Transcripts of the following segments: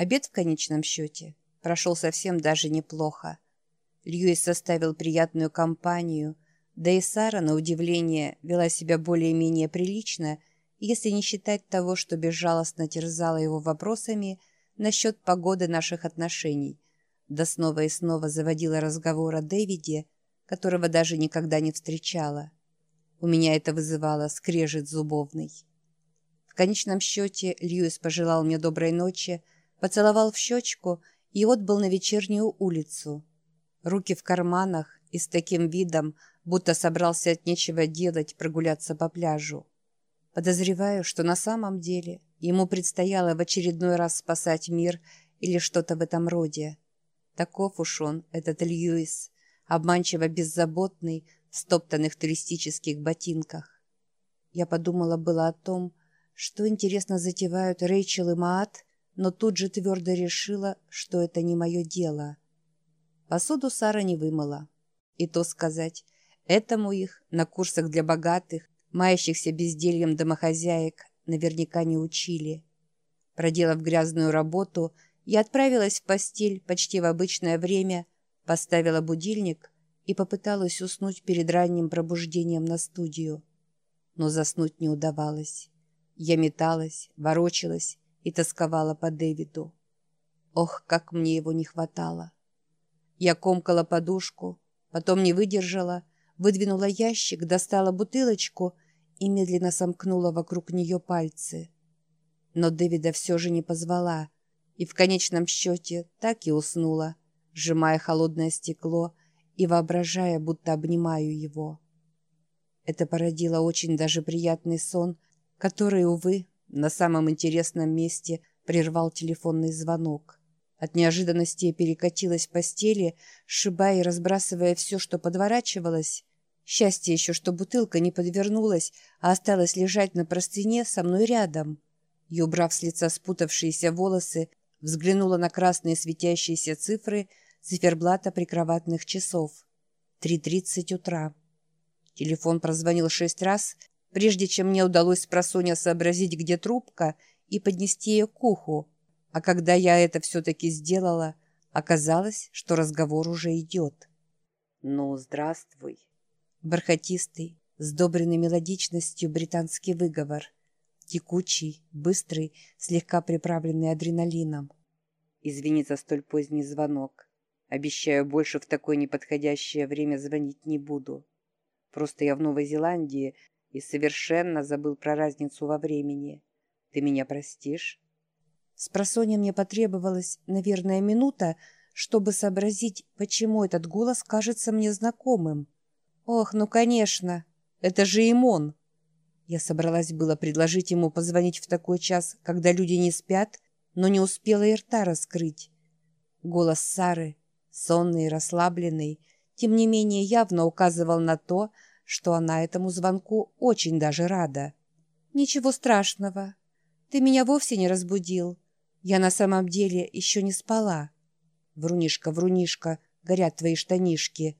Обед в конечном счете прошел совсем даже неплохо. Льюис составил приятную компанию, да и Сара, на удивление, вела себя более-менее прилично, если не считать того, что безжалостно терзала его вопросами насчет погоды наших отношений, да снова и снова заводила разговор о Дэвиде, которого даже никогда не встречала. У меня это вызывало скрежет зубовный. В конечном счете Льюис пожелал мне доброй ночи, поцеловал в щечку и отбыл на вечернюю улицу. Руки в карманах и с таким видом, будто собрался от нечего делать прогуляться по пляжу. Подозреваю, что на самом деле ему предстояло в очередной раз спасать мир или что-то в этом роде. Таков уж он, этот Льюис, обманчиво беззаботный, в стоптанных туристических ботинках. Я подумала было о том, что интересно затевают Рэйчел и Маат, но тут же твердо решила, что это не мое дело. Посуду Сара не вымыла. И то сказать, этому их на курсах для богатых, маящихся бездельем домохозяек, наверняка не учили. Проделав грязную работу, я отправилась в постель почти в обычное время, поставила будильник и попыталась уснуть перед ранним пробуждением на студию. Но заснуть не удавалось. Я металась, ворочалась и тосковала по Дэвиду. Ох, как мне его не хватало! Я комкала подушку, потом не выдержала, выдвинула ящик, достала бутылочку и медленно сомкнула вокруг нее пальцы. Но Дэвида все же не позвала, и в конечном счете так и уснула, сжимая холодное стекло и воображая, будто обнимаю его. Это породило очень даже приятный сон, который, увы, на самом интересном месте прервал телефонный звонок. От неожиданности я перекатилась в постели, сшибая и разбрасывая все, что подворачивалось. Счастье еще, что бутылка не подвернулась, а осталась лежать на простыне со мной рядом. И, убрав с лица спутавшиеся волосы, взглянула на красные светящиеся цифры циферблата прикроватных часов. 3.30 утра. Телефон прозвонил шесть раз, прежде чем мне удалось с просонья сообразить, где трубка, и поднести ее к уху. А когда я это все-таки сделала, оказалось, что разговор уже идет. «Ну, здравствуй». Бархатистый, сдобренный мелодичностью британский выговор. Текучий, быстрый, слегка приправленный адреналином. «Извини за столь поздний звонок. Обещаю, больше в такое неподходящее время звонить не буду. Просто я в Новой Зеландии и совершенно забыл про разницу во времени. Ты меня простишь?» С просонья мне потребовалась, наверное, минута, чтобы сообразить, почему этот голос кажется мне знакомым. «Ох, ну, конечно! Это же Имон!» Я собралась было предложить ему позвонить в такой час, когда люди не спят, но не успела и рта раскрыть. Голос Сары, сонный и расслабленный, тем не менее явно указывал на то, что она этому звонку очень даже рада. «Ничего страшного. Ты меня вовсе не разбудил. Я на самом деле еще не спала. Врунишка, врунишка, горят твои штанишки.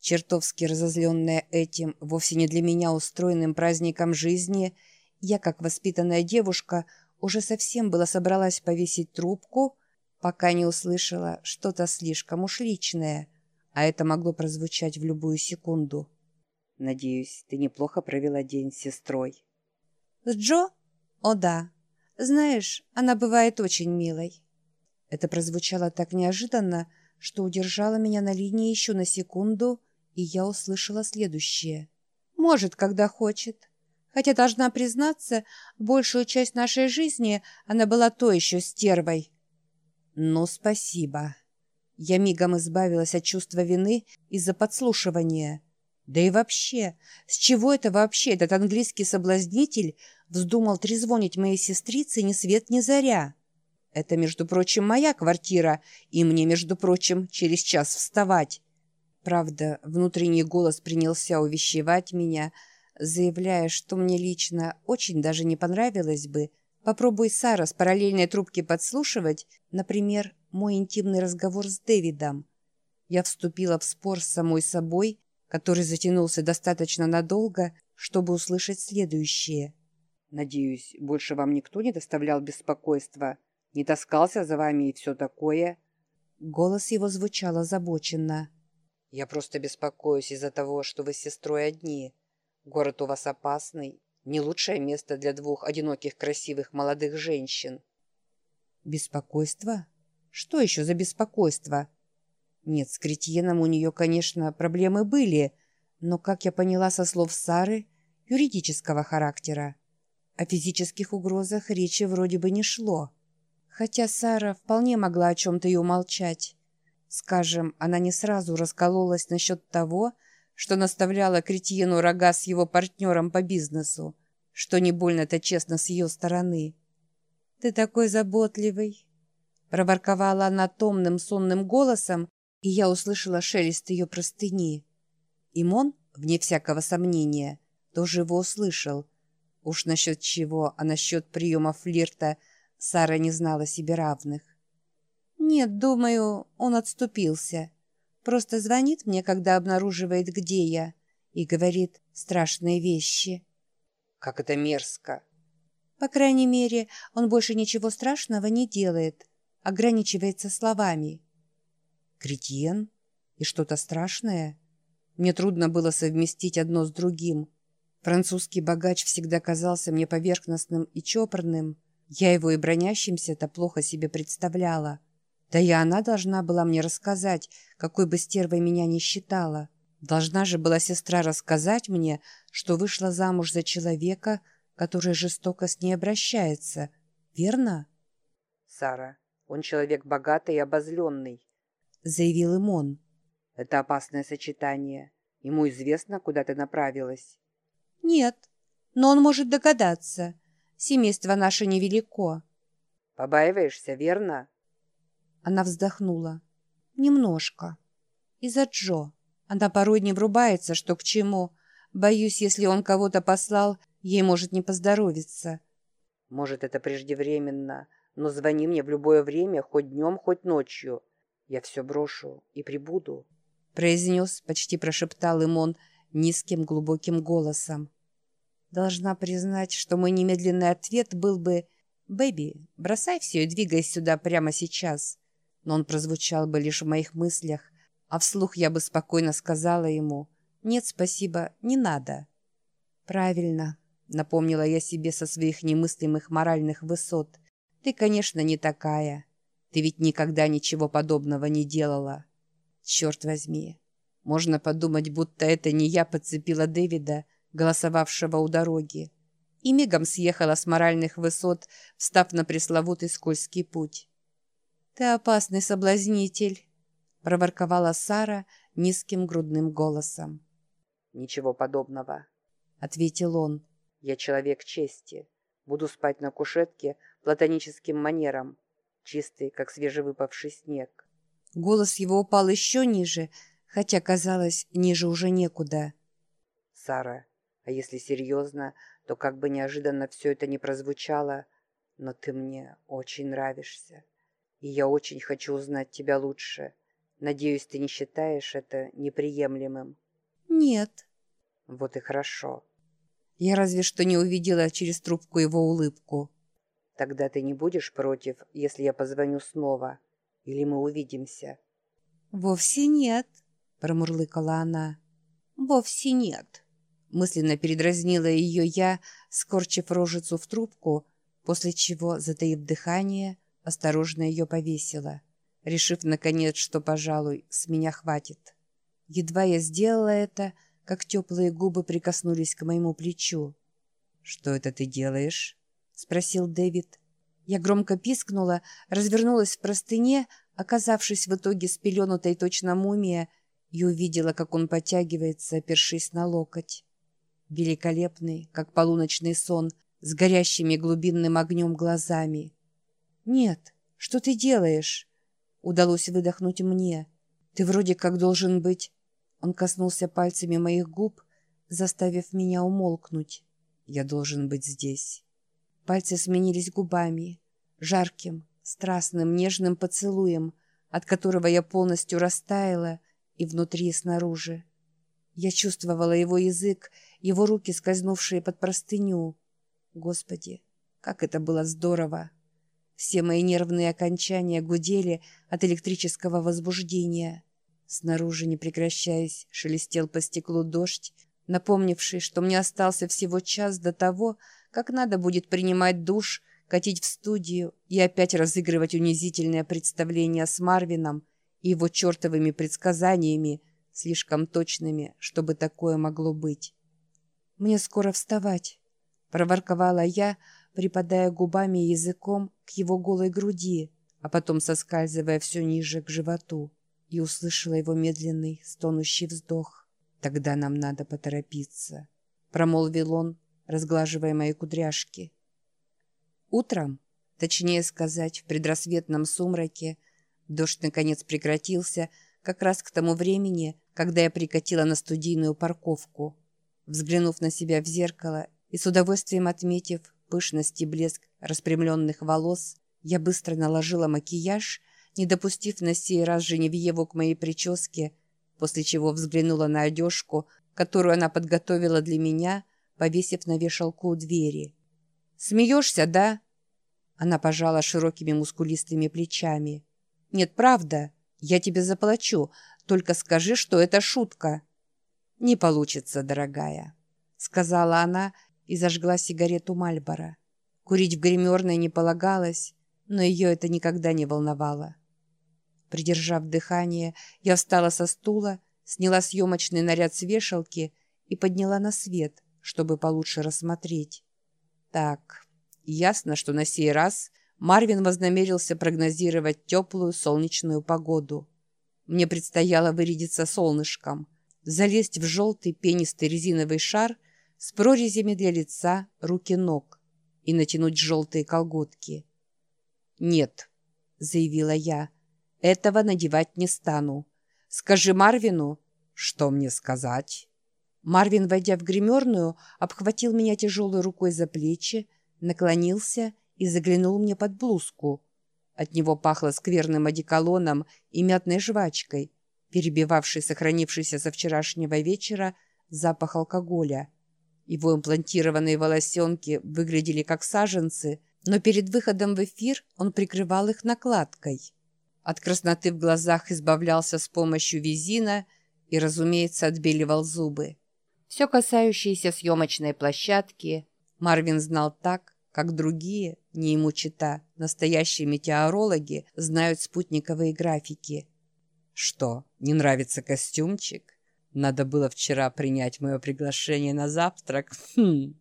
Чертовски разозленная этим, вовсе не для меня устроенным праздником жизни, я, как воспитанная девушка, уже совсем была собралась повесить трубку, пока не услышала что-то слишком уж личное, а это могло прозвучать в любую секунду. «Надеюсь, ты неплохо провела день с сестрой». «С Джо? О да, знаешь, она бывает очень милой». Это прозвучало так неожиданно, что удержало меня на линии еще на секунду, и я услышала следующее. «Может, когда хочет. Хотя, должна признаться, большую часть нашей жизни она была то еще стервой». «Ну, спасибо». Я мигом избавилась от чувства вины из-за подслушивания. Да и вообще, с чего это вообще этот английский соблазнитель вздумал трезвонить моей сестрице ни свет ни заря? Это, между прочим, моя квартира, и мне, между прочим, через час вставать. Правда, внутренний голос принялся увещевать меня, заявляя, что мне лично очень даже не понравилось бы. Попробуй Сара с параллельной трубки подслушивать, например, мой интимный разговор с Дэвидом. Я вступила в спор с самой собой который затянулся достаточно надолго, чтобы услышать следующее. «Надеюсь, больше вам никто не доставлял беспокойства? Не таскался за вами и все такое?» Голос его звучал озабоченно. «Я просто беспокоюсь из-за того, что вы с сестрой одни. Город у вас опасный, не лучшее место для двух одиноких красивых молодых женщин». «Беспокойство? Что еще за беспокойство?» Нет, с Кретьеном у нее, конечно, проблемы были, но, как я поняла со слов Сары, юридического характера. О физических угрозах речи вроде бы не шло. Хотя Сара вполне могла о чем-то и умолчать. Скажем, она не сразу раскололась насчет того, что наставляла Кретьену рога с его партнером по бизнесу, что не больно-то честно с ее стороны. «Ты такой заботливый!» Проворковала она томным сонным голосом, и я услышала шелест ее простыни. Имон, вне всякого сомнения, тоже его услышал. Уж насчет чего, а насчет приема флирта Сара не знала себе равных. «Нет, думаю, он отступился. Просто звонит мне, когда обнаруживает, где я, и говорит страшные вещи». «Как это мерзко!» «По крайней мере, он больше ничего страшного не делает, ограничивается словами». Кретьен? И что-то страшное? Мне трудно было совместить одно с другим. Французский богач всегда казался мне поверхностным и чопорным. Я его и бронящимся-то плохо себе представляла. Да и она должна была мне рассказать, какой бы стервой меня не считала. Должна же была сестра рассказать мне, что вышла замуж за человека, который жестоко с ней обращается. Верно? Сара, он человек богатый и обозленный. — заявил им он. «Это опасное сочетание. Ему известно, куда ты направилась?» «Нет, но он может догадаться. Семейство наше невелико». «Побаиваешься, верно?» Она вздохнула. «Немножко. Из-за Джо. Она порой не врубается, что к чему. Боюсь, если он кого-то послал, ей может не поздоровиться». «Может, это преждевременно, но звони мне в любое время, хоть днем, хоть ночью. Я все брошу и прибуду», — произнес, почти прошептал им он низким глубоким голосом. Должна признать, что мой немедленный ответ был бы «Бэби, бросай все и двигайся сюда прямо сейчас». Но он прозвучал бы лишь в моих мыслях, а вслух я бы спокойно сказала ему «Нет, спасибо, не надо». «Правильно», — напомнила я себе со своих немыслимых моральных высот. «Ты, конечно, не такая». Ты ведь никогда ничего подобного не делала. Черт возьми. Можно подумать, будто это не я подцепила Дэвида, голосовавшего у дороги, и мигом съехала с моральных высот, встав на пресловутый скользкий путь. «Ты опасный соблазнитель», — проворковала Сара низким грудным голосом. «Ничего подобного», — ответил он. «Я человек чести. Буду спать на кушетке платоническим манером, чистый, как свежевыпавший снег. Голос его упал еще ниже, хотя, казалось, ниже уже некуда. «Сара, а если серьезно, то как бы неожиданно все это не прозвучало, но ты мне очень нравишься, и я очень хочу узнать тебя лучше. Надеюсь, ты не считаешь это неприемлемым?» «Нет». «Вот и хорошо». Я разве что не увидела через трубку его улыбку. Тогда ты не будешь против, если я позвоню снова? Или мы увидимся?» «Вовсе нет», — промурлыкала она. «Вовсе нет», — мысленно передразнила ее я, скорчив рожицу в трубку, после чего, затаив дыхание, осторожно ее повесила, решив, наконец, что, пожалуй, с меня хватит. Едва я сделала это, как теплые губы прикоснулись к моему плечу. «Что это ты делаешь?» Спросил Дэвид. Я громко пискнула, развернулась в простыне, оказавшись в итоге спеленутой точно мумия, и увидела, как он потягивается, опершись на локоть. Великолепный, как полуночный сон, с горящими глубинным огнем глазами. «Нет, что ты делаешь?» Удалось выдохнуть мне. «Ты вроде как должен быть...» Он коснулся пальцами моих губ, заставив меня умолкнуть. «Я должен быть здесь». Пальцы сменились губами, жарким, страстным, нежным поцелуем, от которого я полностью растаяла и внутри, и снаружи. Я чувствовала его язык, его руки, скользнувшие под простыню. Господи, как это было здорово! Все мои нервные окончания гудели от электрического возбуждения. Снаружи, не прекращаясь, шелестел по стеклу дождь, напомнивший, что мне остался всего час до того, как надо будет принимать душ, катить в студию и опять разыгрывать унизительное представление с Марвином и его чертовыми предсказаниями, слишком точными, чтобы такое могло быть. «Мне скоро вставать», — проворковала я, припадая губами и языком к его голой груди, а потом соскальзывая все ниже к животу, и услышала его медленный, стонущий вздох. «Тогда нам надо поторопиться», — промолвил он, разглаживая мои кудряшки. Утром, точнее сказать, в предрассветном сумраке, дождь наконец прекратился как раз к тому времени, когда я прикатила на студийную парковку. Взглянув на себя в зеркало и с удовольствием отметив пышность и блеск распрямленных волос, я быстро наложила макияж, не допустив на сей раз Женевьеву к моей прическе, после чего взглянула на одежку, которую она подготовила для меня, повесив на вешалку у двери. «Смеешься, да?» Она пожала широкими мускулистыми плечами. «Нет, правда. Я тебе заплачу. Только скажи, что это шутка». «Не получится, дорогая», — сказала она и зажгла сигарету Мальбора. Курить в гримерной не полагалось, но ее это никогда не волновало. Придержав дыхание, я встала со стула, сняла съемочный наряд с вешалки и подняла на свет, чтобы получше рассмотреть. Так, ясно, что на сей раз Марвин вознамерился прогнозировать теплую солнечную погоду. Мне предстояло вырядиться солнышком, залезть в желтый пенистый резиновый шар с прорезями для лица, рук и ног и натянуть желтые колготки. «Нет», — заявила я, — «этого надевать не стану. Скажи Марвину...» «Что мне сказать?» Марвин, войдя в гримерную, обхватил меня тяжелой рукой за плечи, наклонился и заглянул мне под блузку. От него пахло скверным одеколоном и мятной жвачкой, перебивавший сохранившийся со вчерашнего вечера запах алкоголя. Его имплантированные волосенки выглядели как саженцы, но перед выходом в эфир он прикрывал их накладкой. От красноты в глазах избавлялся с помощью визина и, разумеется, отбеливал зубы. Все касающееся съемочной площадки Марвин знал так, как другие, не ему чита, настоящие метеорологи знают спутниковые графики. Что, не нравится костюмчик? Надо было вчера принять мое приглашение на завтрак. Хм.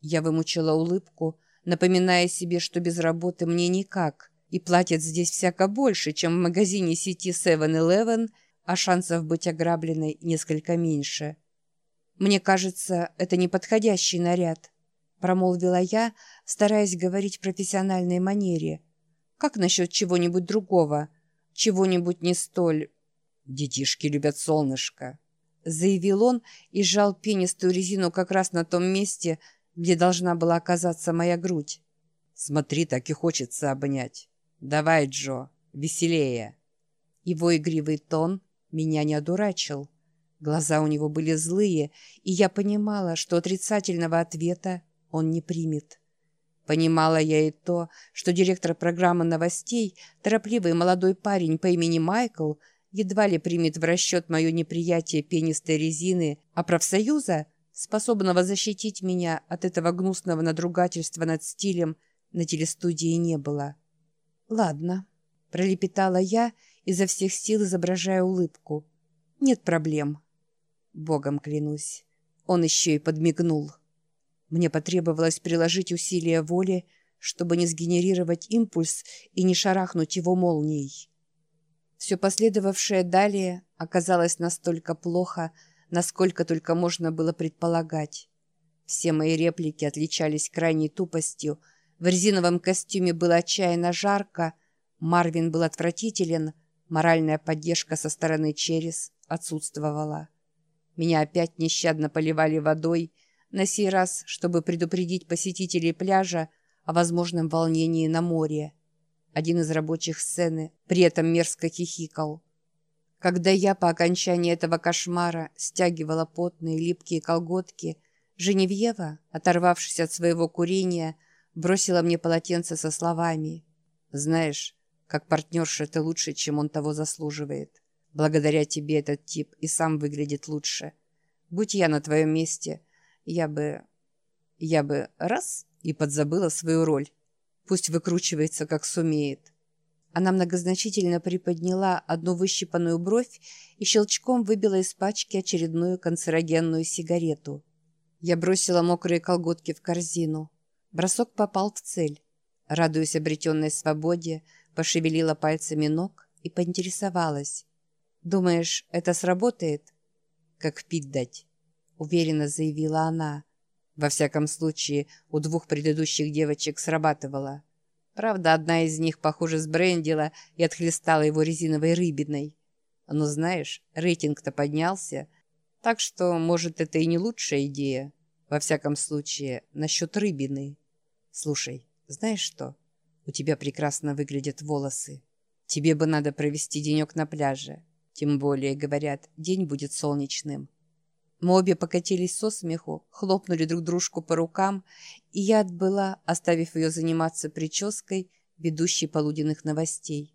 Я вымучила улыбку, напоминая себе, что без работы мне никак, и платят здесь всяко больше, чем в магазине сети 7-Eleven, а шансов быть ограбленной несколько меньше. «Мне кажется, это неподходящий наряд», — промолвила я, стараясь говорить в профессиональной манере. «Как насчет чего-нибудь другого? Чего-нибудь не столь...» «Детишки любят солнышко», — заявил он и сжал пенистую резину как раз на том месте, где должна была оказаться моя грудь. «Смотри, так и хочется обнять. Давай, Джо, веселее». Его игривый тон меня не одурачил. Глаза у него были злые, и я понимала, что отрицательного ответа он не примет. Понимала я и то, что директор программы новостей, торопливый молодой парень по имени Майкл, едва ли примет в расчет мое неприятие пенистой резины, а профсоюза, способного защитить меня от этого гнусного надругательства над стилем, на телестудии не было. «Ладно», — пролепетала я, изо всех сил изображая улыбку. «Нет проблем». Богом клянусь. Он еще и подмигнул. Мне потребовалось приложить усилия воли, чтобы не сгенерировать импульс и не шарахнуть его молнией. Все последовавшее далее оказалось настолько плохо, насколько только можно было предполагать. Все мои реплики отличались крайней тупостью, в резиновом костюме было отчаянно жарко, Марвин был отвратителен, моральная поддержка со стороны Черес отсутствовала. Меня опять нещадно поливали водой, на сей раз, чтобы предупредить посетителей пляжа о возможном волнении на море. Один из рабочих сцены при этом мерзко хихикал. Когда я по окончании этого кошмара стягивала потные липкие колготки, Женевьева, оторвавшись от своего курения, бросила мне полотенце со словами Знаешь, как партнерша ты лучше, чем он того заслуживает. Благодаря тебе этот тип и сам выглядит лучше. Будь я на твоем месте, я бы... Я бы раз и подзабыла свою роль. Пусть выкручивается, как сумеет. Она многозначительно приподняла одну выщипанную бровь и щелчком выбила из пачки очередную канцерогенную сигарету. Я бросила мокрые колготки в корзину. Бросок попал в цель. Радуясь обретенной свободе, пошевелила пальцами ног и поинтересовалась. «Думаешь, это сработает?» «Как пить дать», — уверенно заявила она. Во всяком случае, у двух предыдущих девочек срабатывало. Правда, одна из них, похоже, сбрендила и отхлестала его резиновой рыбиной. Но знаешь, рейтинг-то поднялся, так что, может, это и не лучшая идея. Во всяком случае, насчет рыбины. Слушай, знаешь что? У тебя прекрасно выглядят волосы. Тебе бы надо провести денек на пляже. Тем более, говорят, день будет солнечным. Мы обе покатились со смеху, хлопнули друг дружку по рукам, и я отбыла, оставив ее заниматься прической, ведущей полуденных новостей.